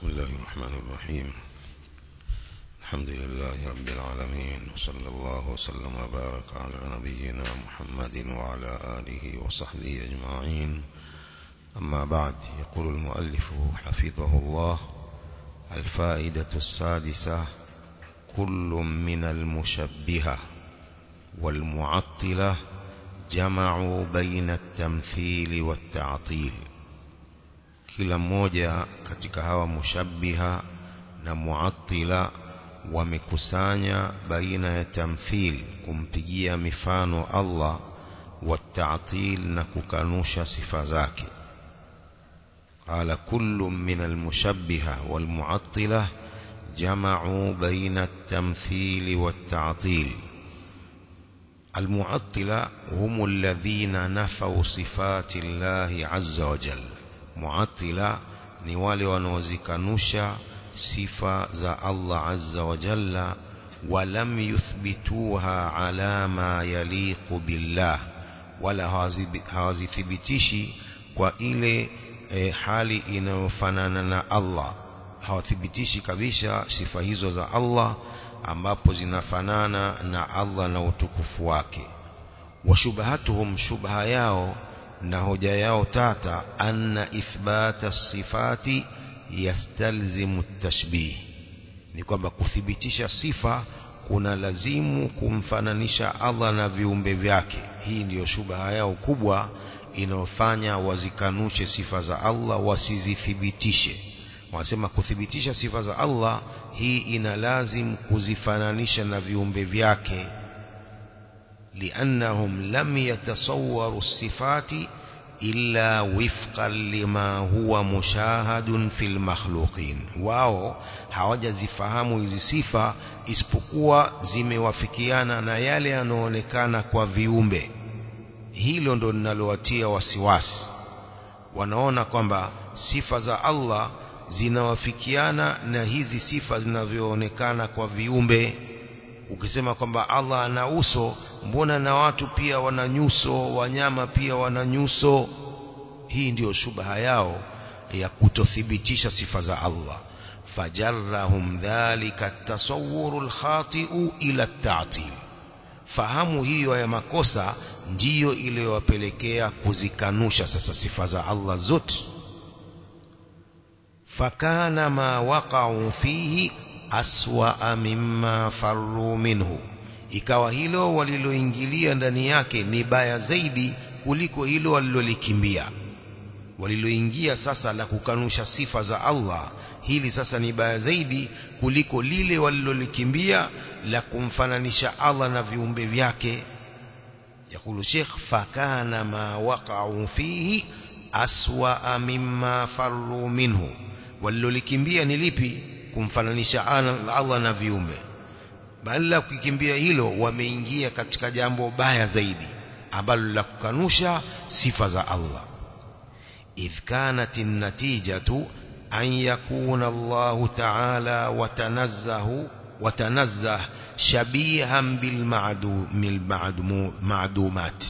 بسم الله الرحمن الرحيم. الحمد لله رب العالمين وصلى الله وسلم وبارك على نبينا محمد وعلى آله وصحبه أجمعين. أما بعد يقول المؤلف حفظه الله الفائدة السادسة كل من المشبهة والمعطلة جمعوا بين التمثيل والتعطيل. Kila mmoja katika hawa mushabbiha na muattila wamekusanya baina ya tamthil kumpigia mifano Allah wa ta'til na kukanusha sifa zake قال كل من المشبهة والمعطلة جمعوا بين التمثيل والتعطيل المعطلة هم الذين نفوا صفات الله عز وجل muatila ni wale wanaozikanusha sifa za Allah azza wa jalla walam yuthbituha ala ma yaliqu billah wala hawazithibitishi kwa ile e, hali inayofanana na Allah. Hawathibitishi kabisa sifa hizo za Allah ambapo zinafanana na Allah na utukufu wake. Washubahatuhum shubha yao na hoja yao tata anna ithbata sifati yastalzimu tashbih. Ni kwamba kuthibitisha sifa kuna lazimu kumfananisha Allah na viumbe vyake. Hii ndiyo shubaha yao kubwa inayofanya wazikanushe sifa za Allah wasizithibitishe. Wanasema kuthibitisha sifa za Allah hii ina lazim kuzifananisha na viumbe vyake لأنهم لم يتصوروا الصفات إلا وفقا لما هو مشاهد في المخلوقين wao hawajazifahamu hizi sifa isipokuwa zimewafikiana na yale yanayoonekana kwa viumbe hilo ndo linalowatia wasiwasi wanaona kwamba sifa za Allah zinawafikiana na hizi sifa zinavyoonekana kwa viumbe ukisema kwamba Allah ana uso mbona na watu pia wana nyuso wanyama pia wana nyuso? Hii ndiyo shubha yao ya kutothibitisha sifa za Allah. Fajarrahum dhalika tasawuru alkhati'u ila at-ta'til. Fahamu hiyo ya makosa ndiyo iliyowapelekea kuzikanusha sasa sifa za Allah zote. Fakana ma waqa'u fihi aswa mimma farru minhu ikawa hilo waliloingilia ndani yake ni baya zaidi kuliko hilo walilolikimbia. Waliloingia sasa la kukanusha sifa za Allah hili sasa ni baya zaidi kuliko lile walilolikimbia la kumfananisha Allah na viumbe vyake. Yakulu Sheikh fakana ma waqa'u fihi aswa mimma farru minhu. Walilolikimbia ni lipi kumfananisha Allah na viumbe badala ya kukimbia hilo wameingia katika jambo baya zaidi ambalo la kukanusha sifa za Allah idh kanat natijatu an yakuna Allah ta'ala watanazzahu watanazzah shabihan bil ma'dumat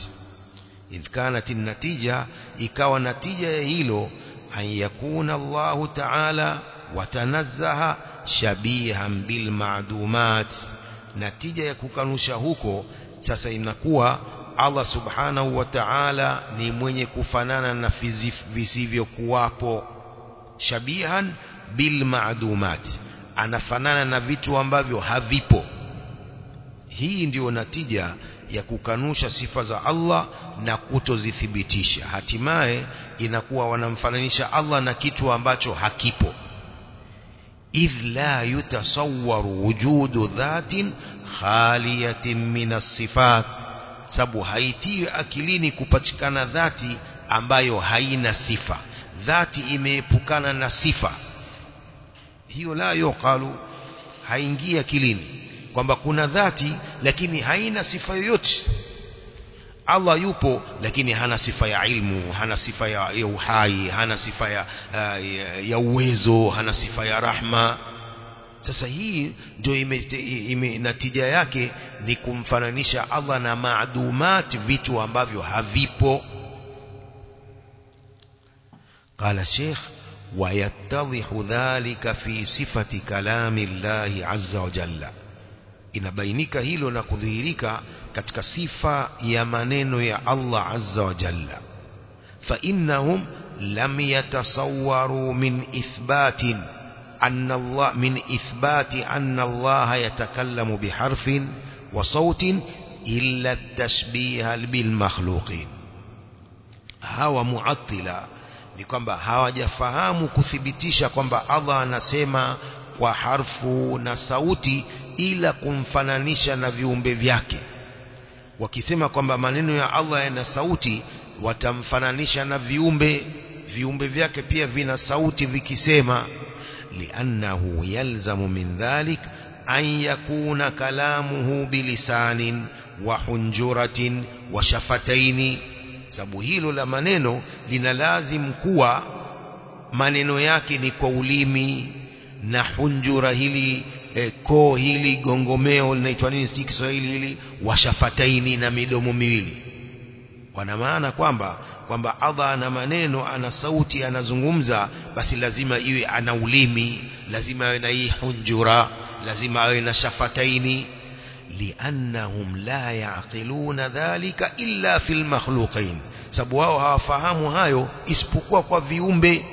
idh kanat natija ikawa natija ya hilo an yakuna Allah ta'ala watanazzaha shabihan bil ma'dumat natija ya kukanusha huko sasa inakuwa Allah subhanahu wa ta'ala ni mwenye kufanana na visivyokuwapo. Shabihan bil ma'dumat. Anafanana na vitu ambavyo havipo. Hii ndiyo natija ya kukanusha sifa za Allah na kutozithibitisha. Hatimaye inakuwa wanamfananisha Allah na kitu ambacho hakipo إذ لا يتصور وجود ذات خالية من الصفات sababu haitii akilini kupatikana dhati ambayo haina sifa dhati imeepukana na sifa hiyo la yuqalu haingii akilini kwamba kuna dhati lakini haina sifa yoyote Allah yupo lakini hana sifa ya ilmu hana sifa ya, ya uhai hana sifa ya, ya, ya uwezo hana sifa ya rahma sasa hii ndio ime, natija yake ni kumfananisha Allah na maadumat vitu ambavyo havipo قال الشيخ ويتضح ذلك في صفة كلام الله عز وجل inabainika hilo na kudhihirika katika sifa ya maneno ya Allah azza wa jalla fa innahum lam yatasawwaru min ithbatin anna Allah min ithbati anna Allah yatakallamu biharfin wa sautin illa at-tashbiha bil makhluqin hawa muattila ni kwamba hawajafahamu kuthibitisha kwamba Allah anasema kwa harfu na sauti ila kumfananisha na viumbe vyake wakisema kwamba maneno ya Allah yana sauti watamfananisha na viumbe. Viumbe vyake pia vina sauti vikisema liannahu yalzamu min dhalik an yakuna kalamuhu bilisanin wa hunjuratin wa shafataini. Sababu hilo la maneno lina lazim kuwa maneno yake ni kwa ulimi na hunjura hili e, koo hili gongomeo linaitwa nini si Kiswahili hili washafataini na midomo miwili wana maana kwamba kwamba Allah ana maneno ana sauti anazungumza basi lazima iwe ana ulimi lazima awe na hunjura lazima awe na shafataini liannahum la yaqiluna dhalika illa fil makhluqin sababu wao hawafahamu hayo isipokuwa kwa viumbe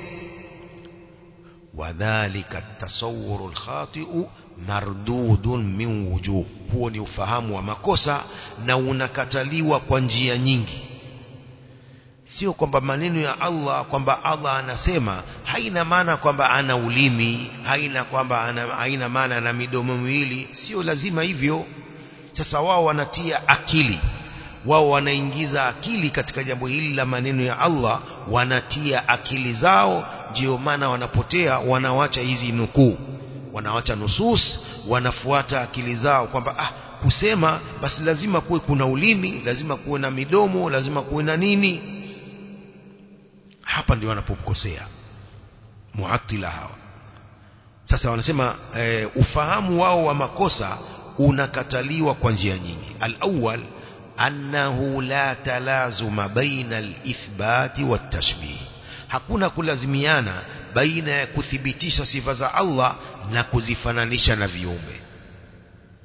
wadhālika at-tasawwur al-khati'u mardudun min wujuh huo ni ufahamu wa makosa na unakataliwa kwa njia nyingi. Sio kwamba maneno ya Allah kwamba Allah anasema haina maana kwamba ana ulimi haina kwamba ana, haina maana ana midomo miwili. Sio lazima hivyo. Sasa wao wanatia akili. Wao wanaingiza akili katika jambo hili la maneno ya Allah. Wanatia akili zao ndio maana wanapotea wanawacha hizi nukuu wanawacha nusus wanafuata akili zao kwamba ah kusema basi lazima kuwe kuna ulimi lazima kuwe na midomo lazima kuwe na nini. Hapa ndio wanapokosea muatila hawa. Sasa wanasema e, ufahamu wao wa makosa unakataliwa kwa njia nyingi. Al-awwal annahu la talazuma baina al-ithbati wat-tashbih. Hakuna kulazimiana baina ya kuthibitisha sifa za Allah na kuzifananisha na viumbe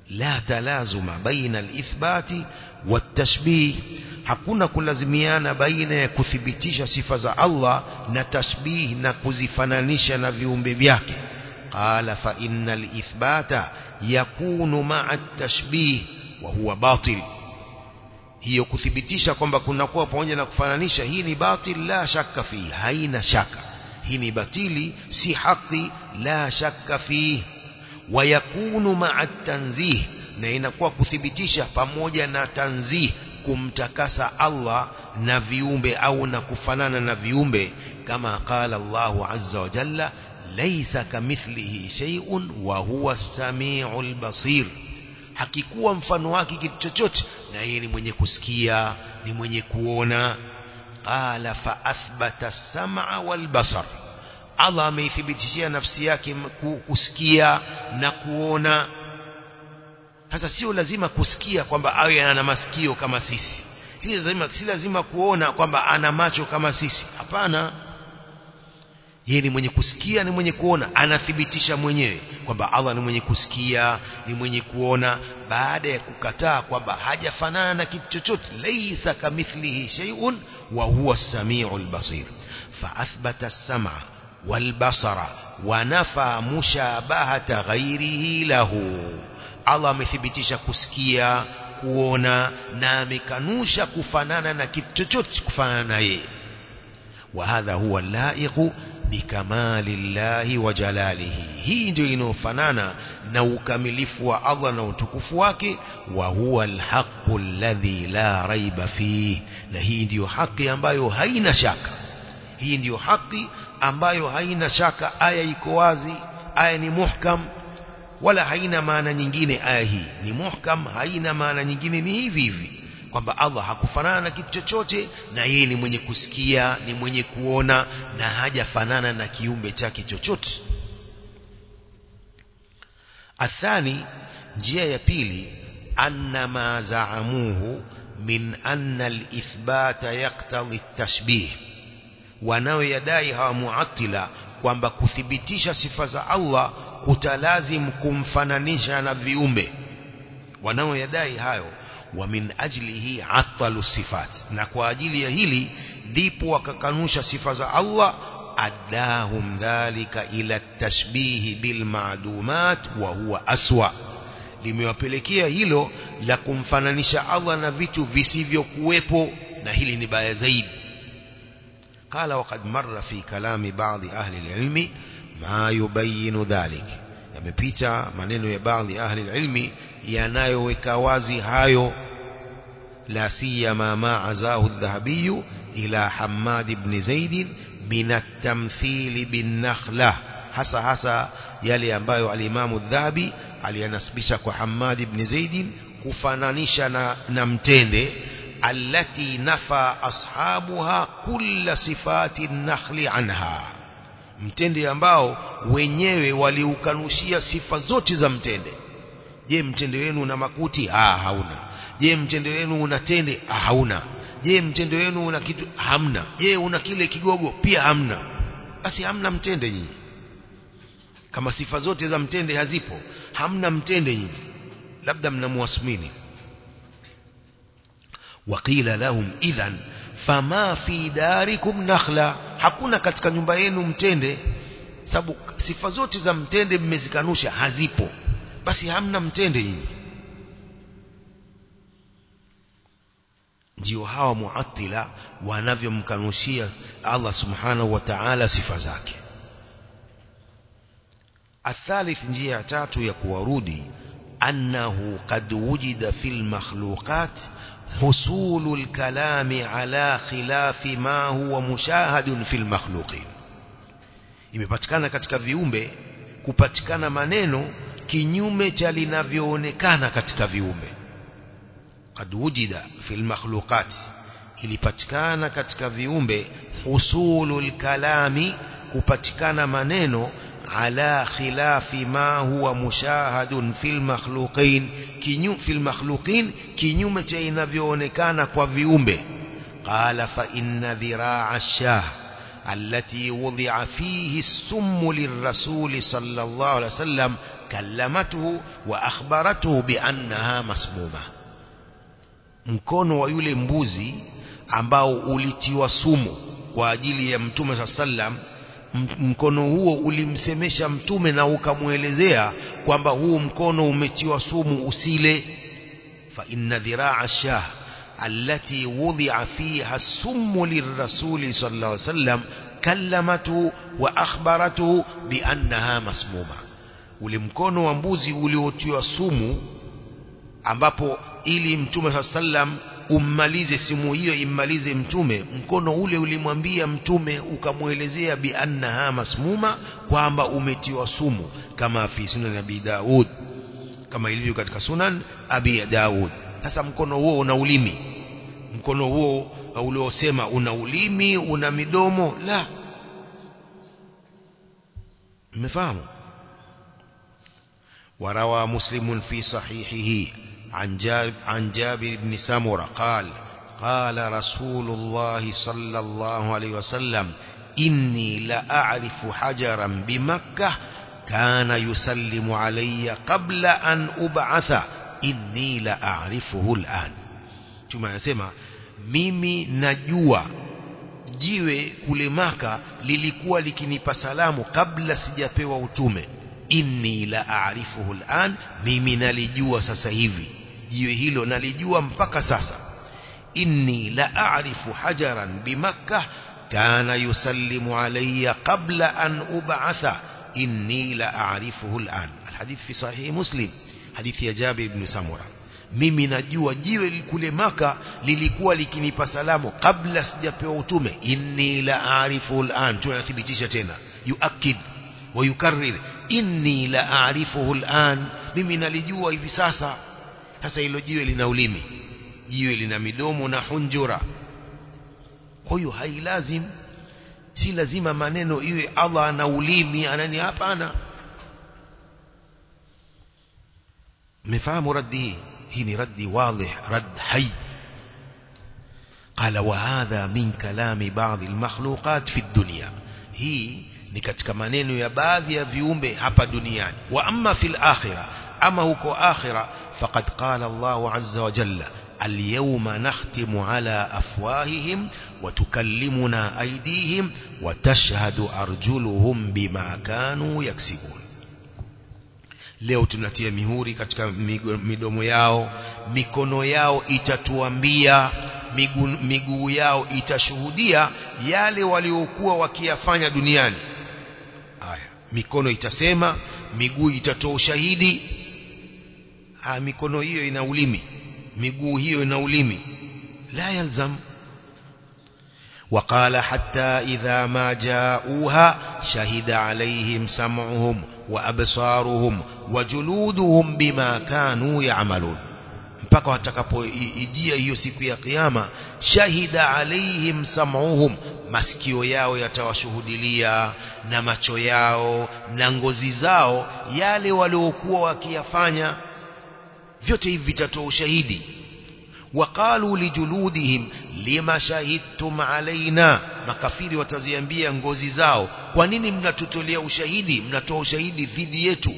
la talazuma baina al-ithbati wat-tashbih hakuna kulazimiana baina ya kuthibitisha sifa za Allah na tashbih na kuzifananisha na viumbe vyake qala fa innal ithbata yakunu ma'a at-tashbih wa huwa batil hiyo kuthibitisha kwamba kunakuwa pamoja na kufananisha hii ni batil la shakka fi haina shaka ni batili si haki la shakka fi wayakunu ma'a tanzih na inakuwa kuthibitisha pamoja na tanzih kumtakasa Allah na viumbe au na kufanana na viumbe kama qala Allahu azza wa jalla laysa kamithlihi shay'un wa huwa as-sami'ul basir hakikuwa mfano wake kitu chochote na yeye ni mwenye kusikia ni mwenye kuona athbata as-sam'a wal basar Allah ameithibitishia nafsi yake kusikia na kuona sasa sio lazima kusikia kwamba awe ana masikio kama sisi si lazima si lazima kuona kwamba ana macho kama sisi hapana yeye ni mwenye kusikia ni mwenye kuona anathibitisha mwenyewe kwamba Allah ni mwenye kusikia ni mwenye kuona baada ya kukataa kwamba hajafanana na kitu chochote laysa kamithlihi shay'un وهو السميع البصير. فأثبت السمع والبصر ونفى مشابهة غيره له. على مثبتش كسكيا كونا نامك نوش كفنانا نكتتت كفاناي وهذا هو اللائق بكمال الله وجلاله. هي دينو فنانا نوك ملف وأظن وتكفواك وهو الحق الذي لا ريب فيه. Na hii ndiyo haki ambayo haina shaka. Hii ndiyo haki ambayo haina shaka. Aya iko wazi. Aya ni muhkam. Wala haina maana nyingine aya hii. Ni muhkam haina maana nyingine. Ni hivi hivi. Kwamba Allah hakufanana na kitu chochote na yeye ni mwenye kusikia ni mwenye kuona na hajafanana na kiumbe chake chochote. Athani njia ya pili anna ma zaamuhu min anna al-ithbata yaqtadi at-tashbih wanaoyadai hawa muattila kwamba kuthibitisha sifa za Allah kutalazim kumfananisha na viumbe wanaoyadai hayo wa min ajlihi atalu sifat na kwa ajili ya hili ndipo wakakanusha sifa za Allah adahum dhalika ila tashbihi bil ma'dumat wa huwa aswa limewapelekea hilo la kumfananisha Allah na vitu visivyokuwepo na hili ni baya zaidi قال وقد مر في كلام بعض أهل العلم ما يبين ذلك yamepita maneno ya baadhi ahli ilmi yanayoweka wazi hayo la siyama ma azahu adh-dhahabi ila Hammad ibn Zaid min at-tamthil bin nakhla hasa hasa yale ambayo al-Imam adh-Dhahabi aliyanasibisha kwa Hammad ibn Zaid kufananisha na, na mtende allati nafa ashabuha kulla sifati nakhli anha. Mtende ambao wenyewe waliukanushia sifa zote za mtende. Je mtende wenu una makuti? Ah hauna. Je mtende wenu una tende? Ah, hauna. Je mtende wenu una kitu? Hamna. Je una kile kigogo? Pia hamna. Basi hamna mtende nyinyi. Kama sifa zote za mtende hazipo hamna mtende nyinyi labda mnamwasmini. Waqila lahum idhan fama fi darikum nakhla. Hakuna katika nyumba yenu mtende sababu sifa zote za mtende mmezikanusha hazipo. Basi hamna mtende hii ndio hawa muatila wanavyomkanushia Allah subhanahu wa ta'ala sifa zake. Athalith njia ya tatu ya kuwarudi annahu qad wujida fil makhluqat حصول الكلام على خلاف ما هو مشاهد في المخلوقين imepatikana katika viumbe kupatikana maneno kinyume cha linavyoonekana katika viumbe qad wujida fil makhluqat ilipatikana katika viumbe husulul kalami kupatikana maneno على خلاف ما هو مشاهد في المخلوقين. كنيو في المخلوقين كنيو متين فيونكانا كوفيومب قال فإن ذراع الشاه التي وضع فيه السم للرسول صلى الله عليه وسلم كلمته وأخبرته بأنها مسمومة. مكون ويولي مبوزي أمباو أولتي وسمو وأجلي يمتوم صلى الله عليه وسلم mkono huo ulimsemesha mtume na ukamwelezea kwamba huu mkono umetiwa sumu usile fa inna dhiraa shah allati wudhi'a fiha as-summu lirrasuli sallallahu alayhi wasallam kallamatu wa akhbaratuhu bi annaha masmuma ule mkono wa mbuzi uliotiwa sumu ambapo ili mtume sallam ummalize simu hiyo immalize mtume. Mkono ule ulimwambia mtume ukamwelezea bi annaha masmuma kwamba umetiwa sumu kama fi sunan abi daud kama ilivyo katika sunan abi daud. Sasa mkono huo una ulimi. Mkono huo uliosema una ulimi una midomo la. Mmefahamu? Warawa muslimun fi sahihihi. عن جابر, عن جابر بن سمرة قال قال رسول الله صلى الله عليه وسلم إني لأعرف حجرا بمكة كان يسلم علي قبل أن أبعث إني لأعرفه الآن. ثم يسمى mimi najua jiwe kule maka lilikuwa likinipa salamu kabla sijapewa utume inni la aarifuhu al'an mimi nalijua sasa hivi jiwe hilo nalijua mpaka sasa inni la aarifu hajaran bimakkah kana yusallimu alayya qabla an ub'atha inni la aarifuhu al'an alhadith fi sahih muslim hadithi ya Jabir ibn Samura mimi najua jiwe kule maka lilikuwa likinipa salamu kabla sijapewa utume inni la aarifu al'an tunathibitisha tena yuakid wa yukarrir inni la aarifuhu al'an mimi nalijua hivi sasa sasa hilo jiwe lina ulimi jiwe lina midomo na hunjura kwa hiyo hailazim si lazima maneno iwe Allah ana ulimi anani hapana hii hii ni raddi wadih rad hay قال وهذا من كلام بعض المخلوقات في الدنيا hii ni katika maneno ya baadhi ya viumbe hapa duniani wa amma fil akhirah ama huko akhirah qala Allah azza wa jalla اليوم نختم على أفواههم وتكلمنا أيديهم وتشهد أرجلهم بما كانوا يكسبون leo tunatia mihuri katika midomo yao mikono yao itatuambia miguu migu yao itashuhudia yale waliokuwa wakiyafanya duniani haya mikono itasema miguu itatoa ushahidi ha, mikono hiyo ina ulimi miguu hiyo ina ulimi la yalzam وقال حتى إذا ما جاءوها شهد عليهم سمعهم وأبصارهم وجلودهم بما كانوا يعملون mpaka watakapoijia hiyo siku ya kiyama shahida alaihim sam'uhum masikio yao yatawashuhudilia na macho yao na ngozi zao yale waliokuwa wakiyafanya vyote hivi vitatoa ushahidi. Waqalu lijuludihim lima shahidtum alaina makafiri wataziambia ngozi zao kwa nini mnatutolea ushahidi? Mnatoa ushahidi dhidi yetu.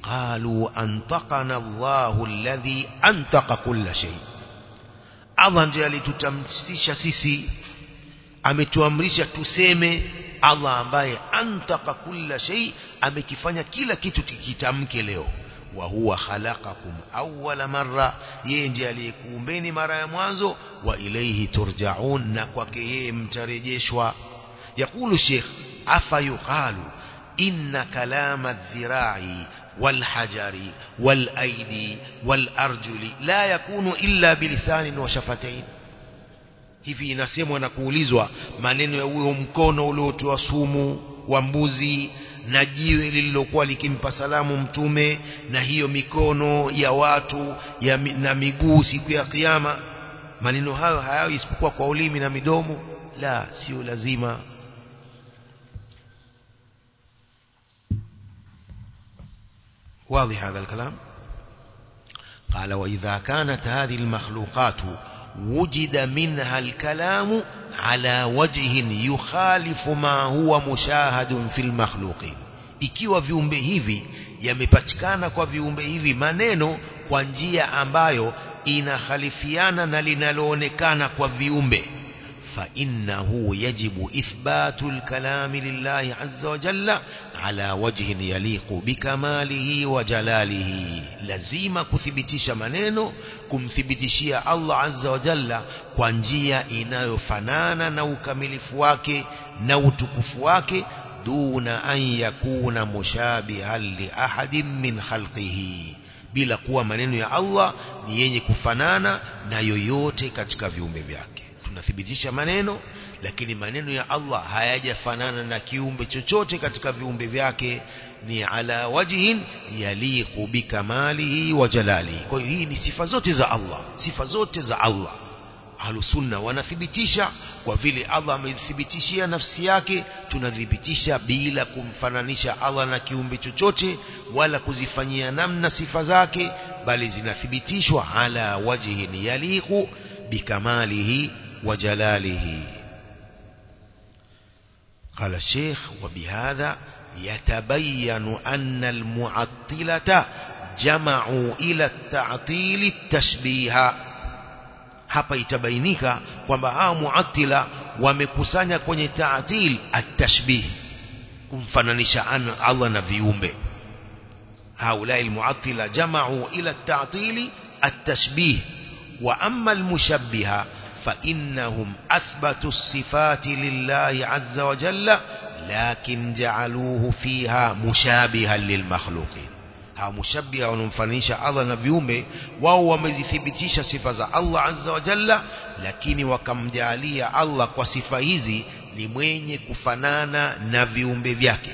Qalu antaqana Allahu alladhi antaqa kulla shay. Allah ndiye alitutamsisha sisi ametuamrisha tuseme Allah ambaye antaka kulla shay amekifanya kila kitu kikitamke leo ndiye aliyekuumbeni mara ya mwanzo wa ilayhi turja'un na kwake yeye mtarejeshwa yakulu sheikh afa yuqalu inna kalama adh-dhira'i والحجر والأيدي والأرجل لا يكون إلا بلسان وشفتين hivi inasemwa na kuulizwa maneno ya huyo mkono uliotoa sumu wa mbuzi na jiwe lililokuwa likimpa salamu mtume na hiyo mikono ya watu ya, na miguu siku ya kiyama maneno hayo hayawi isipokuwa kwa ulimi na midomo la sio lazima واضح هذا الكلام قال وإذا كانت هذه المخلوقات وجد منها الكلام على وجه يخالف ما هو مشاهد في المخلوقين ikiwa viumbe hivi yamepatikana kwa viumbe hivi maneno kwa njia ambayo inakhalifiana na linaloonekana kwa viumbe فإنه يجب إثبات الكلام لله عز وجل على وجه يليق بكماله وجلاله لزيما كثبتش منينو kumthibitishia Allah azza wa jalla kwa njia inayofanana na ukamilifu wake na utukufu wake duna an yakuna mushabihan li ahadin min khalqihi. Bila kuwa maneno ya Allah ni yenye kufanana na yoyote katika viumbe vyake. Tunathibitisha maneno lakini maneno ya Allah hayajafanana na kiumbe chochote katika viumbe vyake. Ni ala wajhin yaliqu bikamalihi wa jalalihi. Kwa hiyo hii ni sifa zote za Allah sifa zote za Allah. Ahlusunna wanathibitisha kwa vile Allah amethibitishia nafsi yake tunathibitisha bila kumfananisha Allah na kiumbe chochote wala kuzifanyia namna sifa zake bali zinathibitishwa ala wajhin yaliqu bikamalihi wa jalalihi قال الشيخ وبهذا يتبين أن المعطلة جمعوا إلى التعطيل التشبيه hapa itabainika kwamba hao muattila wamekusanya kwenye ta'til at-tashbih kumfananisha Allah na viumbe haula al-muattila jama'u ila at-ta'til at-tashbih wa amma al-mushabbiha فإنهم أثبتوا الصفات لله عز وجل لكن جعلوه فيها مشابها للمخلوقين wanaomfananisha Allah na viumbe wao wamezithibitisha sifa za Allah azza wa jalla lakini wakamjalia Allah kwa sifa hizi ni mwenye kufanana na viumbe vyake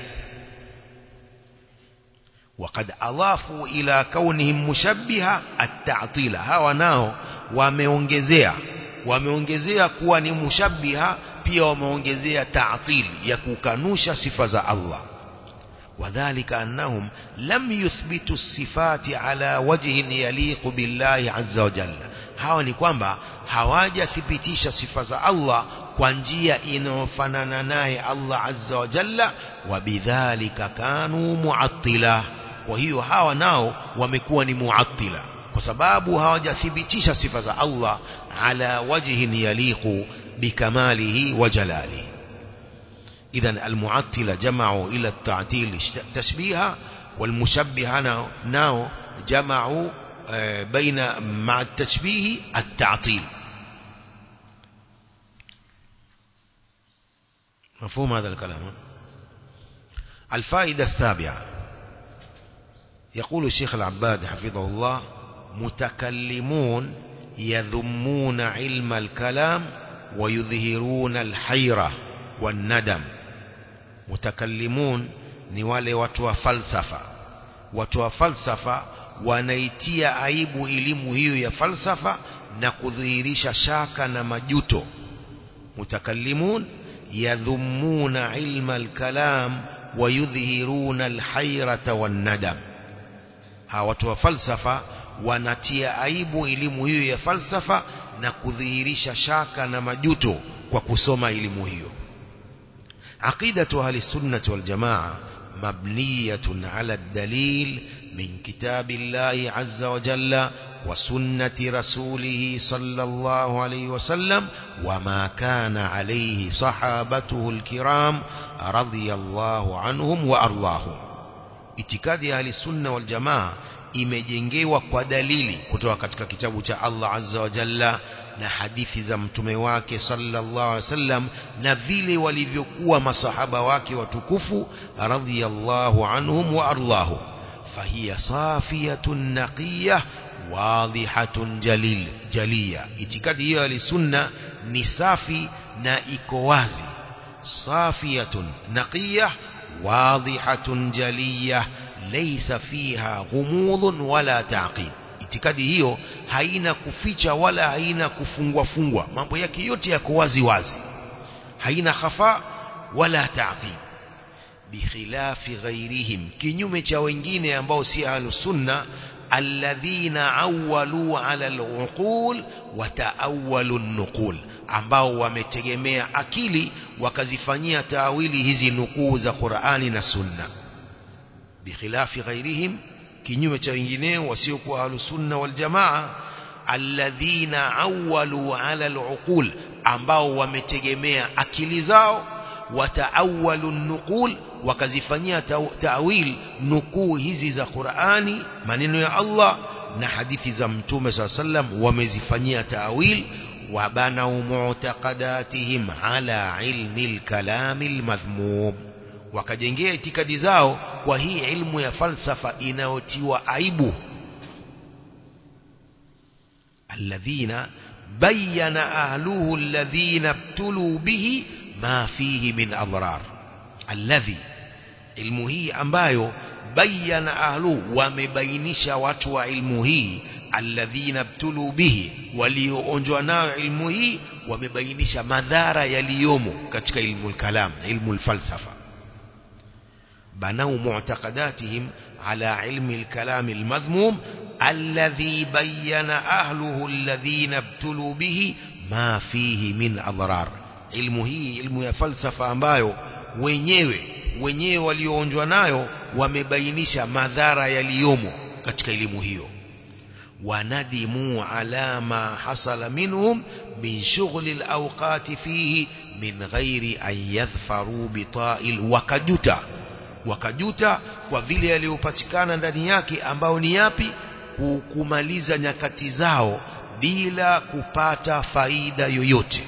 وقد أضافوا إلى كونهم مشبهة التعطيل wameongezea kuwa ni mushabbiha pia wameongezea ta'til ya kukanusha sifa za Allah وذلك أنهم لم يثبتوا الصفات على وجه يليق بالله عز وجل ni kwamba hawajathibitisha sifa za Allah kwa njia inayofanana naye Allah azza wa jalla وبذلك كانوا معطلة وهي hawa nao wamekuwa ni muattila kwa sababu hawajathibitisha sifa za Allah ala wajhin yaliqu bikamalihi wa jalalihi إذن المعطلة جمعوا إلى التعطيل تشبيها والمشبهة ناو جمعوا بين مع التشبيه التعطيل مفهوم هذا الكلام؟ الفائدة السابعة. يقول الشيخ العباد حفظه الله متكلمون يذمون علم الكلام ويظهرون الحيرة والندم. متكلمون نوالي واتوا فلسفة واتوا فلسفة وانيتيا عيب إليم هيو يا فلسفة نكذهرش شاكا نمجوتو متكلمون يذمون علم الكلام ويظهرون الحيرة والندم. ها هاواتوا فلسفة ونتيا عيب إلي هيو يا فلسفة نكذيرش شاكا نمجوتو وكسوما إلم هيو عقيدة أهل السنة والجماعة مبنية على الدليل من كتاب الله عز وجل وسنة رسوله صلى الله عليه وسلم وما كان عليه صحابته الكرام رضي الله عنهم وأرضاهم ahli sunna wal jamaa imejengewa kwa dalili kutoka katika kitabu cha Allah azza wa jalla na hadithi za mtume wake sallallahu alaihi wasallam na vile walivyokuwa masahaba wake watukufu radhiyallahu anhum wa ardahum fahiya safiyatun naqiyah wadhihatun jalil jaliya itikadi hiyo ya sunna ni safi na iko wazi safiyatun naqiyah wadhihatun jaliyah laysa fiha ghumudun wala ta'qid itikadi hiyo haina kuficha wala haina kufungwa fungwa mambo yake yote yako wazi wazi haina khafa wala ta'qid bikhilafi ghairihim kinyume cha wengine ambao si ahlus sunna alladhina awwalu ala al-uqul wa ambao wametegemea akili wakazifanyia taawili hizi nukuu za Qur'ani na Sunna bikhilafi ghairihim kinyume cha wengineo wasiokuwa ahlusunna wal jamaa alladhina awwalu ala aluqul ambao wametegemea akili zao wataawalu nuqul wakazifanyia ta'wil nukuu hizi za Qur'ani maneno ya Allah na hadithi za mtume sallam wamezifanyia ta'wil وبنوا معتقداتهم على علم الكلام المذموم. وكجنجيه اتكادي زاو وهي علم يا فلسفة إناوتي وعيبه الذين بين أهله الذين ابتلوا به ما فيه من أضرار الذي علمه أمبايو بين أهله ومبينش واتوا علمه الذين ابتلوا به وليؤنجوا ناو علمه ومبينش مذارة يليوم كتك علم الكلام علم الفلسفة. بنوا معتقداتهم على علم الكلام المذموم الذي بين أهله الذين ابتلوا به ما فيه من أضرار. علمه علم الفلسفة أمبايو وينيوي wenyewe walioonjwa nayo wamebainisha madhara yaliyomo katika elimu hiyo وندموا على ما حصل منهم من شغل الأوقات فيه من غير أن يذفروا بطائل وكجوتا وكجوتا وفيلي يليوباتيكانا دانياكي أمباو نيابي كماليزا نكتزاو بلا كباتا فايدة يويوت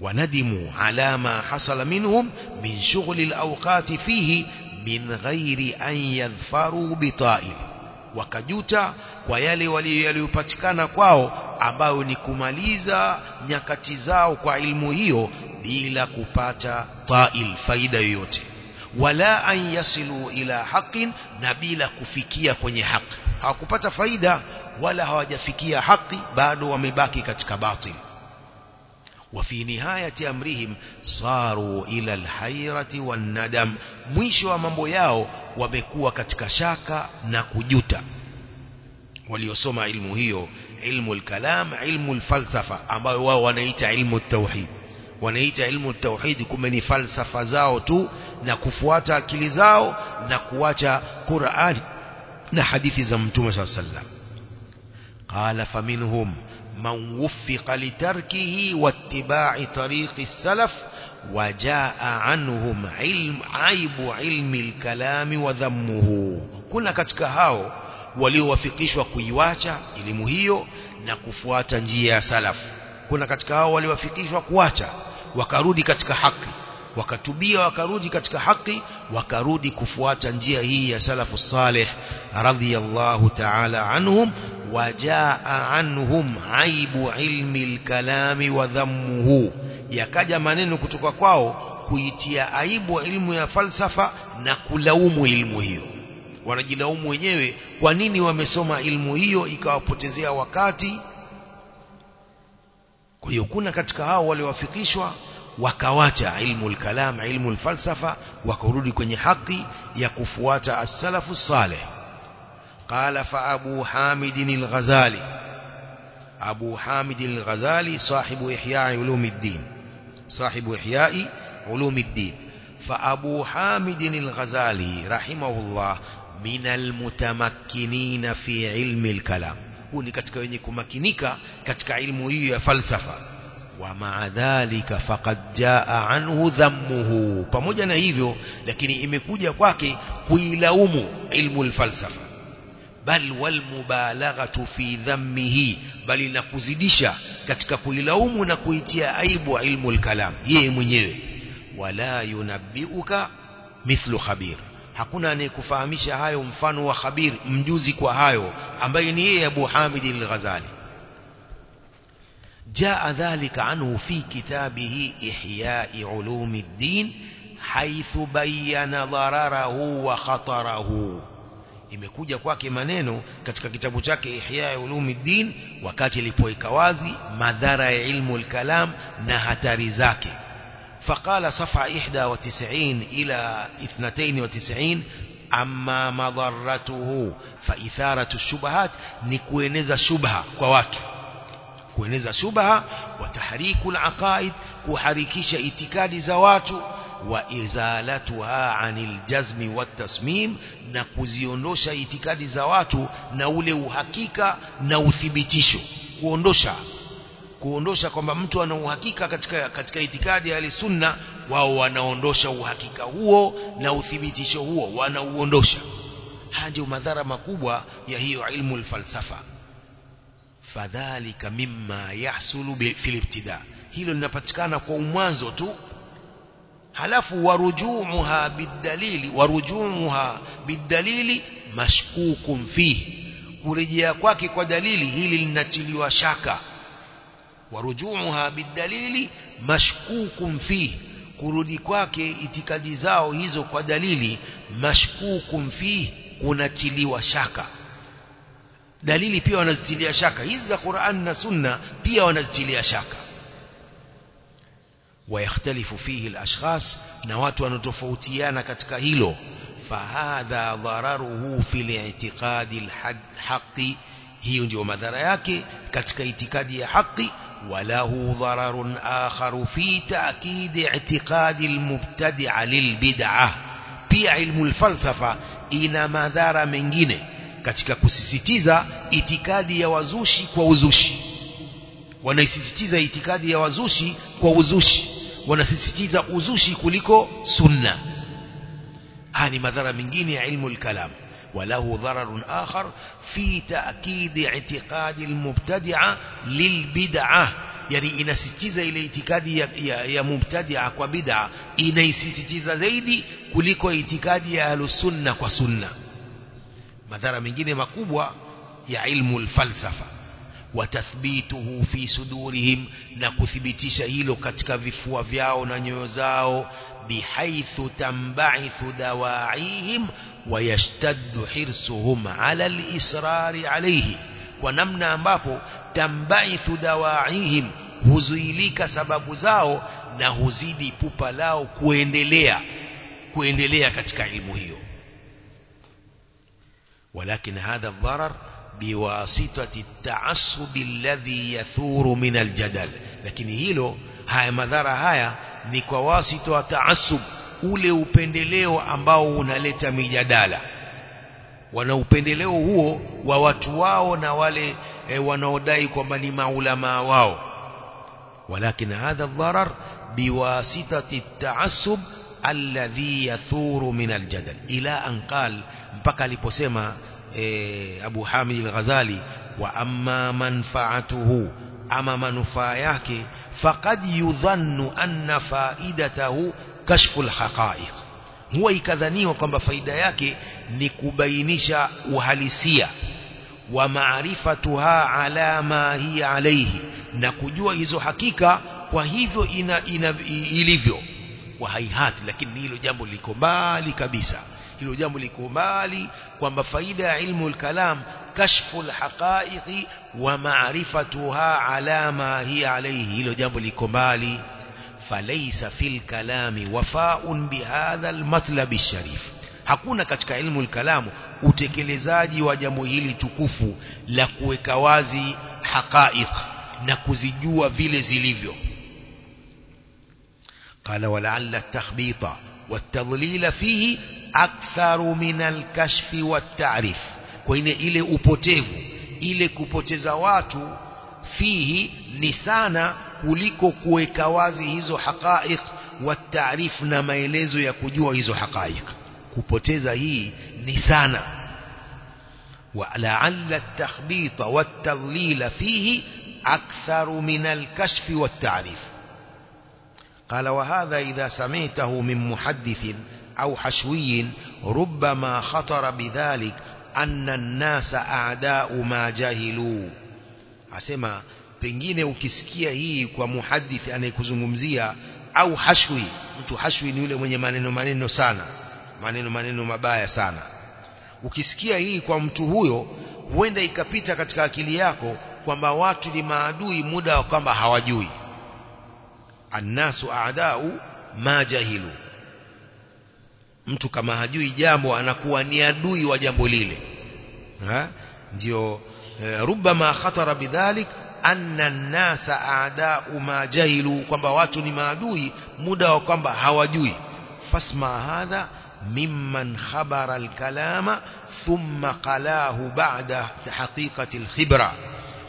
وندموا على ما حصل منهم من شغل الأوقات فيه من غير أن يذفروا بطائل wakajuta kwa yale yaliyopatikana kwao ambayo ni kumaliza nyakati zao kwa ilmu hiyo bila kupata ta'il faida yoyote wala an yasilu ila haqin na bila kufikia kwenye haki hawakupata faida wala hawajafikia haki bado wamebaki katika batil وفي نهاية أمرهم صاروا إلى الحيرة والندم mwisho wa mambo yao wamekuwa katika shaka na kujuta waliosoma ilmu hiyo ilmu al-kalam ilmu al-falsafa ambayo wao wanaita ilmu at-tauhid wanaita ilmu tauhidi kumbe ni falsafa zao tu na kufuata akili zao na kuacha Qur'ani na hadithi za mtume صلى الله عليه قال فمنهم من وفق لتركه واتباع طريق السلف وجاء عنهم علم عيب علم الكلام وذمه kuna katika hao waliowafikishwa kuiwacha elimu hiyo na kufuata njia ya salaf kuna katika hao waliowafikishwa kuacha wakarudi katika haki wakatubia wakarudi katika haki wakarudi kufuata njia hii ya salafu salih radhiyallahu ta'ala anhum wajaa anhum aibu ilmi alkalami wa dhammuhu yakaja maneno kutoka kwao kuitia aibu ilmu ya falsafa na kulaumu ilmu hiyo. Wanajilaumu wenyewe kwa nini wamesoma ilmu hiyo ikawapotezea wakati. Kwa hiyo kuna katika hao waliowafikishwa wakawacha ilmu al-kalam ilmu al-falsafa wakarudi kwenye haki ya kufuata as-salafu salih qala fa abu hamid al-ghazali abu hamid al-ghazali sahibu ihya صاحب إحياء علوم الدين. فأبو حامد الغزالي رحمه الله من المتمكنين في علم الكلام. هوني كتك وينيكو مكينيكا كتك علم هي فلسفة. ومع ذلك فقد جاء عنه ذمه. فمجانا هيفيو لكن إمكوجة كواكي قيل أمو علم الفلسفة. بل والمبالغة في ذمه بل نقزدشه katika kuilaumu na kuitia aibu ilmu alkalam yeye mwenyewe wala yunabbiuka mithlu khabir hakuna anayekufahamisha hayo mfano wa khabir mjuzi kwa hayo ambaye ni yeye Abu Hamid al-Ghazali جاء ذلك عنه في كتابه إحياء علوم الدين حيث بين ضرره وخطره imekuja kwake maneno katika kitabu chake Ihya Ulumuddin wakati alipoweka wazi madhara ya ilmu al-kalam na hatari zake faqala safa 91 ila 92 amma madarratuhu fa itharatu shubahat ni kueneza shubha kwa watu kueneza shubha wa tahriku wa izalatuha anil jazmi wat-tasmim na kuziondosha itikadi za watu na ule uhakika na uthibitisho. Kuondosha kuondosha kwamba mtu ana uhakika katika katika itikadi ya sunna wao wanaondosha uhakika huo na uthibitisho huo wanauondosha. Haya ndio madhara makubwa ya hiyo ilmu al-falsafa. Fadhalika mimma yahsulu fil ibtida. Hilo linapatikana kwa umwanzo tu halafu warujuuha bidalili warujuuha bidalili mashkukun fihi kurejea kwake kwa dalili hili linatiliwa shaka warujuuha bidalili mashkukun fihi kurudi kwake itikadi zao hizo kwa dalili mashkukun fihi kunatiliwa shaka dalili pia wanazitilia shaka hizi za Qur'an na Sunna pia wanazitilia shaka ويختلف فيه الأشخاص نواتوا نتفوتيانا كتك هيلو. فهذا ضرره في الاعتقاد الحق هي ونجي ومذرياك كتك اعتقاد حق وله ضرر آخر في تأكيد اعتقاد المبتدع للبدعة. بيع علم الفلسفة إن مذار منجين. كتك كسستيزة اعتقاد يوزوشي كوزوشي. ونسستيزة اعتقاد يوزوشي كوزوشي. Wanasisitiza uzushi kuliko sunna haya ni madhara mengine ya ilmu al-kalam وله ضرر آخر في تأكيد اعتقاد المبتدعة للبدعة yani inasisitiza ile itikadi ya, ya, ya mubtadia kwa bid'a inaisisitiza zaidi kuliko itikadi ya ahlusunna kwa sunna madhara mengine makubwa ya ilmu alfalsafa fi sudurihim na kuthibitisha hilo katika vifua vyao na nyoyo zao wayashtaddu hirsuhum ala alisrari alayhi kwa namna ambapo tambaithu dawaihim huzuilika sababu zao na huzidi pupa lao kuendelea kuendelea katika hiyo ولكن هذا الضرر بواسطة التعصب الذي يثور من الجدل لكن hilo haya madhara haya ni kwa wasito ule upendeleo ambao unaleta mijadala wana upendeleo huo wa watu wao na wale e, wanaodai kwamba ni maulama wao walakin hadha dharar biwasitati taasub alladhi yathuru min aljadal ila an qal mpaka aliposema e, al-Ghazali wa amma manfaatuhu ama manufaa yake faqad yudhannu anna faidatahu kashfu alhaqa'iq huwa ikadhaniwa kwamba faida yake ni kubainisha uhalisia wa maarifatuha ala ma hiya alayhi na kujua hizo hakika kwa hivyo ina, ina, ilivyo wa haihati lakini hilo jambo liko mbali kabisa hilo jambo liko mbali kwamba faida ya ilmu al-kalam kashfu al-haqa'iqi wa ma'rifatuha ala ma hiya alayhi hilo jambo liko mbali falaysa fil kalami wafa'un bihadha al-matlab al-sharif hakuna katika ilmu al-kalam utekelezaji wa jambo hili tukufu la kuweka wazi haqa'iq na kuzijua vile zilivyo قال ولعل التخبيط والتضليل فيه أكثر من الكشف والتعريف كوين إلي upotevu ile kupoteza watu fihi ni sana kuliko kuweka wazi hizo haqaiq wataarif na maelezo ya kujua hizo haqaiq kupoteza hii ni sana ولعل التخبيط والتضليل فيه أكثر من الكشف والتعريف قال وهذا إذا سمعته من محدث أو حشوي ربما خطر بذلك أن الناس أعداء ما جاهلوا أسمى pengine ukisikia hii kwa muhadithi anayekuzungumzia au hashwi mtu hashwi ni yule mwenye maneno maneno sana maneno maneno mabaya sana ukisikia hii kwa mtu huyo huenda ikapita katika akili yako kwamba watu ni maadui muda wa kwamba hawajui Annasu aadau ma jahilu mtu kama hajui jambo anakuwa ni adui wa jambo lile ndio e, rubama khatara bidhalik anna an-nasa a'da'u ma jahilu kwamba watu ni maadui muda wa kwamba hawajui fasma hadha mimman khabara al-kalama thumma qalahu ba'da haqiqati al-khibra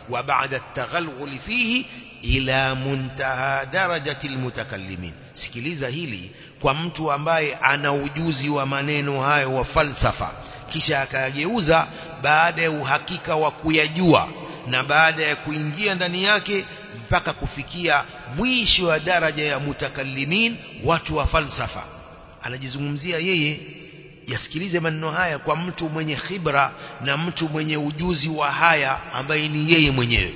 wa ba'da at-taghalghul fihi ila muntaha darajati almutakallimin sikiliza hili kwa mtu ambaye ana ujuzi wa maneno hayo wa falsafa. Kisha akayageuza baada ya uhakika wa kuyajua na baada ya kuingia ndani yake mpaka kufikia mwisho wa daraja ya mutakallimin watu wa falsafa. Anajizungumzia yeye yasikilize maneno haya kwa mtu mwenye khibra na mtu mwenye ujuzi wa haya ambaye ni yeye mwenyewe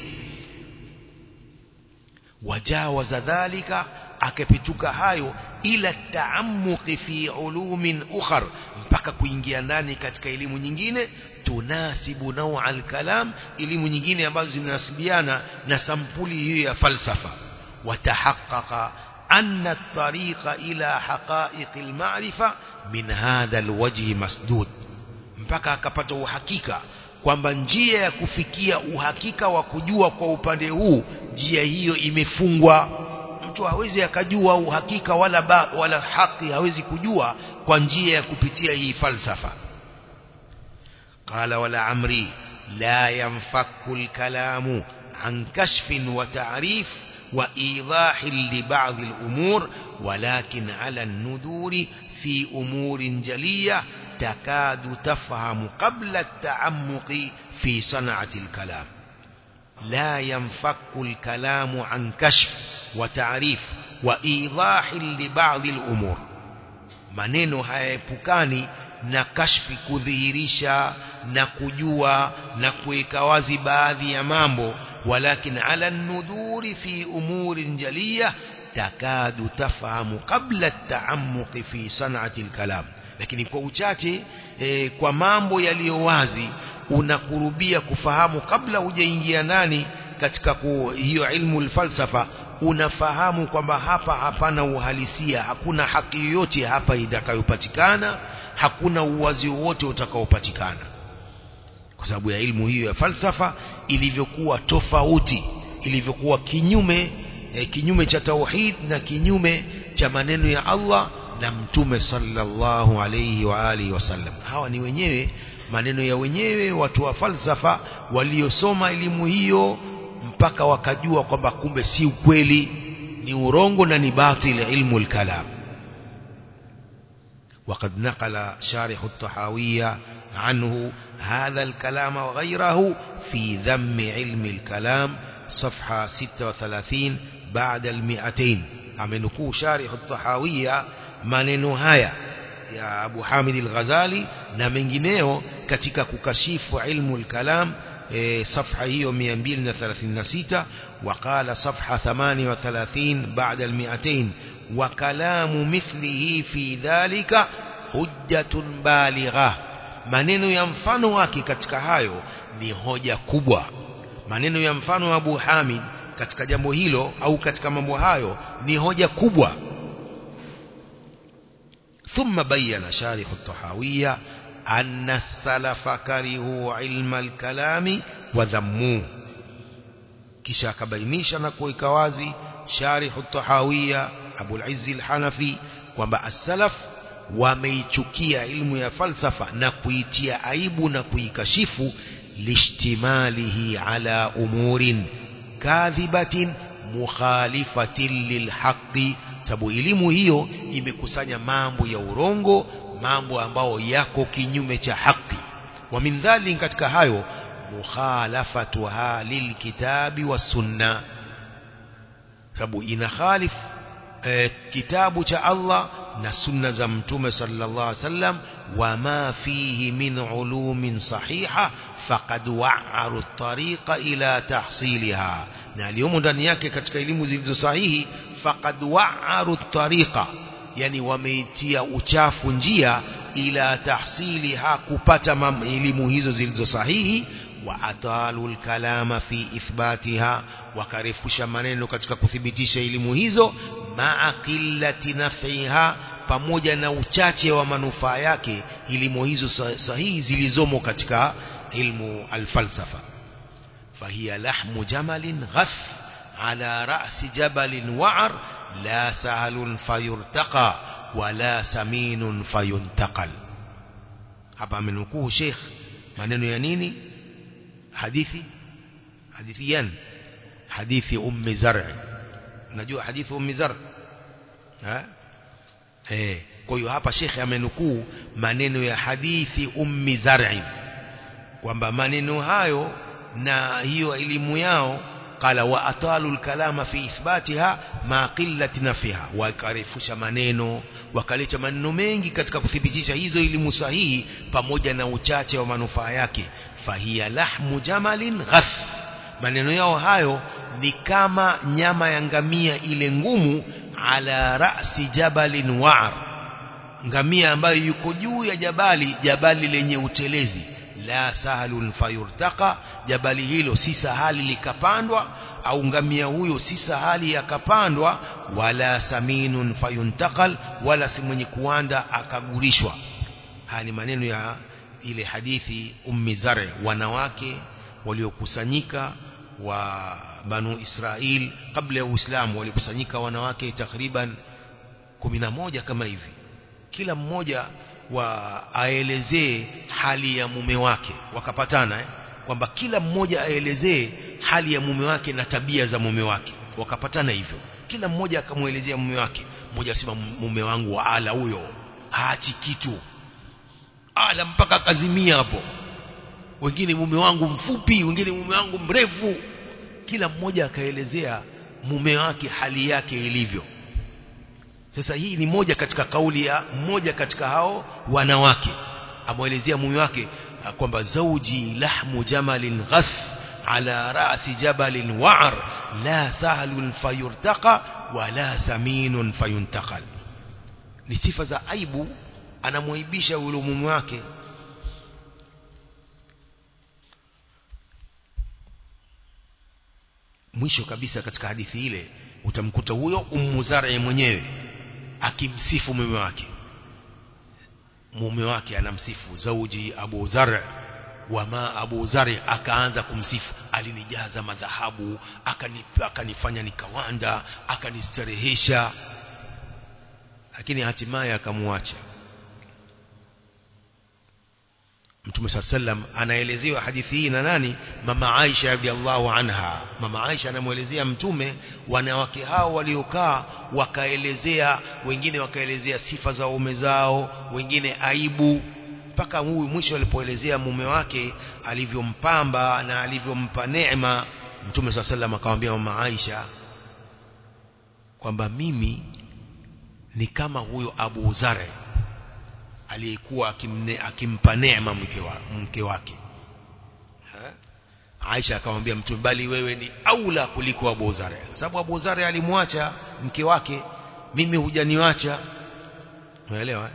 wajawaza dhalika akapituka hayo ila taamuqi fi ulumin ukhar mpaka kuingia ndani katika elimu nyingine tunasibu nawa al-kalam elimu nyingine ambazo zinasibiana na sampuli hiyo ya falsafa watahaqqaqa anna at-tariqa ila haqa'iq al-ma'rifa min hadha al-wajh masdud mpaka akapata uhakika kwamba njia ya kufikia uhakika wa kujua kwa upande huu njia hiyo imefungwa mtu hawezi akajua uhakika wala ba, wala haki hawezi kujua kwa njia ya kupitia hii falsafa قال ولا عمري لا ينفك الكلام عن كشف وتعريف وإيضاح لبعض الأمور ولكن على الندور في أمور جلية تكاد تفهم قبل التعمق في صنعة الكلام. لا ينفك الكلام عن كشف وتعريف وإيضاح لبعض الأمور. منين هايبكاني نكشف كذيريشا نكجوا نكويكوازي بآذي مامبو. ولكن على الندور في أمور جلية تكاد تفهم قبل التعمق في صنعة الكلام. Lakini kwa uchache e, kwa mambo yaliyo wazi unakurubia kufahamu kabla hujaingia nani katika ku, hiyo ilmu falsafa unafahamu kwamba hapa hapana uhalisia hakuna haki yoyote hapa itakayopatikana hakuna uwazi wowote utakaopatikana. Kwa sababu ya ilmu hiyo ya falsafa ilivyokuwa tofauti ilivyokuwa kinyume eh, kinyume cha tauhid na kinyume cha maneno ya Allah na mtume sallallahu alayhi wa alihi wasallam hawa ni wenyewe maneno ya wenyewe watu wa falsafa waliosoma elimu hiyo mpaka wakajua kwamba kumbe si ukweli ni urongo na ni batil ilmu al-kalam وقد نقل شارح الطحاوية عنه هذا الكلام وغيره في ذم علم الكلام صفحة 36 بعد المئتين amenukuu sharih at-tahawiyya maneno haya ya Abu Hamid al-Ghazali na mengineo katika kukashifu ilmu al-kalam e, safha hiyo 236 وقال صفحة 38 بعد المئتين وكلام مثله في ذلك حجة بالغة maneno ya mfano wake katika hayo ni hoja kubwa maneno ya mfano wa Abu Hamid katika jambo hilo au katika mambo hayo ni hoja kubwa ثم بين شارح الطحاوية أن السلف كرهوا علم الكلام وذموه. كشا كبينيش نكوي كوازي شارح الطحاوية أبو العز الحنفي وما السلف وميتكي علم يا فلسفة نكويتي عيب نقوي كشف لاشتماله على أمور كاذبة مخالفة للحق sababu elimu hiyo imekusanya mambo ya urongo mambo ambayo yako kinyume cha haki wa min dhalin katika hayo mukhalafatuha lilkitabi wasunna sababu ina khalif eh, kitabu cha Allah na sunna za mtume sallallahu alaihi wasallam wama fihi min ulumin sahiha faqad wa'aru at-tariqa ila tahsiliha na aliyomo ndani yake katika elimu zilizo sahihi ila tahsiliha kupata elimu hizo zilizo sahihi wa atalu al-kalama fi ithbatiha wakarefusha maneno katika kuthibitisha elimu hizo ma'a qillati naf'iha pamoja na uchache wa manufaa yake elimu hizo sahihi zilizomo katika ilmu alfalsafa fahiya lahmu jamalin ghath على رأس جبل وعر لا سهل فيرتقى ولا سمين فينتقل. هبا من وقوه شيخ ما ننو ينيني؟ حديثي؟ حديثيا. حديث أم زرع. نجو حديث أم زرع. ها؟ إيه. كوي هبا شيخ يمنكو ما ننو حديث أم زرع. وما ننو هايو na hiyo elimu yao qala wa atalu في ithbatiha ma qillati nafiha. Wakarefusha maneno wakaleta maneno mengi katika kuthibitisha hizo elimu sahihi pamoja na uchache wa manufaa yake. Fahiya lahmu jamalin ghath. Maneno yao hayo ni kama nyama ya ngamia ile ngumu ala ra'si jabalin war ngamia ambayo yuko juu ya jabali jabali lenye utelezi. La sahalun fayurtaqa jabali hilo si sahali likapandwa au ngamia huyo si sahali yakapandwa wala saminun fayuntakal wala si mwenye kuanda akagurishwa haya ni maneno ya ile hadithi ummi zare wanawake waliokusanyika wa banu Israil kabla ya Uislamu walikusanyika wanawake takriban 11 kama hivi kila mmoja wa aelezee hali ya mume wake wakapatana eh? Kwamba kila mmoja aelezee hali ya mume wake na tabia za mume wake. Wakapatana hivyo. Kila mmoja akamwelezea mume wake. Mmoja asema mume wangu wa ala huyo haachi kitu. Ala mpaka kazimia hapo. Wengine mume wangu mfupi wengine mume wangu mrefu. Kila mmoja akaelezea mume wake hali yake ilivyo. Sasa hii ni moja katika kauli ya mmoja katika hao wanawake. Amwelezea mume wake kwamba zauji lahmu jamalin ghath ala ra'si jabalin wa'ar la sahlun fayurtaqa wala saminun fayuntaqal ni sifa za aibu anamuibisha yule wake. Mwisho kabisa katika hadithi ile utamkuta huyo ummu zar'i mwenyewe akimsifu mume wake mume wake anamsifu zauji abu zar' wama Abu Zar akaanza kumsifu. Alinijaza madhahabu akanifanya nikawanda akanistarehesha. Lakini hatimaye akamwacha Mtume sallam anaelezewa hadithi hii na nani? Mama Aisha radhiallahu anha. Mama Aisha anamuelezea mtume wanawake hao waliokaa wakaelezea wengine wakaelezea sifa za ume zao wengine aibu. Mpaka huyu mwisho alipoelezea mume wake alivyompamba na alivyompa neema mtume sallam akamwambia mama Aisha kwamba mimi ni kama huyo Abu Zare aliyekuwa akimpa neema mke, wa, mke wake. Ha? Aisha akamwambia mtume bali wewe ni aula kuliko Abu Zare sababu Abu Zare alimwacha mke wake mimi hujaniacha unaelewa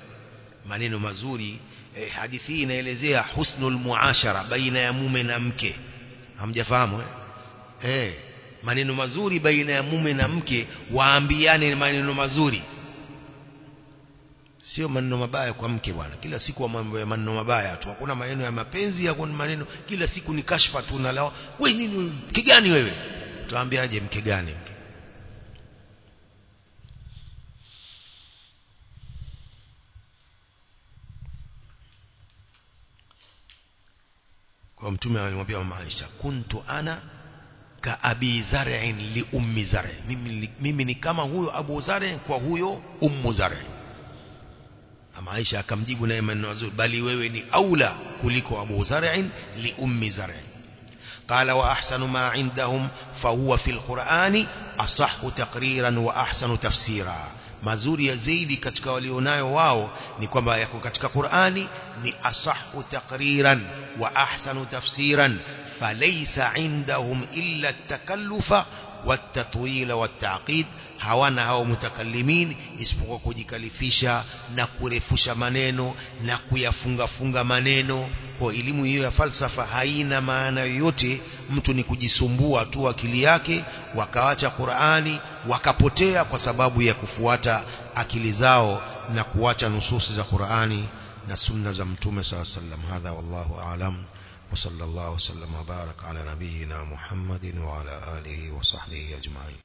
maneno mazuri eh, hadithi hii inaelezea husnul muashara baina ya mume na mke. Hamjafahamu eh? eh maneno mazuri baina ya mume na mke waambiane maneno mazuri sio maneno mabaya kwa mke bwana. Kila siku mambo ya maneno mabaya tu. Hakuna maneno ya mapenzi hakuna maneno. Kila siku ni kashfa tu na wewe nini mke gani wewe? Tuambiaje mke gani? Kwa mtume alimwambia mama Aisha kuntu ana ka abi zar'in li ummi zar'in. Mimi, mimi ni kama huyo abu zar'in kwa huyo ummu zar'in ama Aisha akamjibu naye maneno mazuri bali wewe ni aula kuliko Abu Zar'in li ummi Zar'in قال وأحسن ما عندهم فهو في القرآن أصح تقريرا وأحسن تفسيرا mazuri ya zaidi katika walionayo wao ni kwamba yako katika Qur'ani ni asahu taqriran wa ahsanu tafsiran falaysa indahum illa at-takallufa wat-tatwila wat-ta'qid hawana hao mutakallimin isipokuwa kujikalifisha na kurefusha maneno na kuyafunga funga maneno kwa elimu hiyo ya falsafa haina maana yoyote mtu ni kujisumbua tu akili yake wakawacha Qur'ani wakapotea kwa sababu ya kufuata akili zao na kuacha nususi za Qur'ani na sunna za mtume sallallahu alaihi wasallam hadha wallahu a'lam وصلى الله وسلم وبارك على نبينا محمد وعلى آله وصحبه أجمعين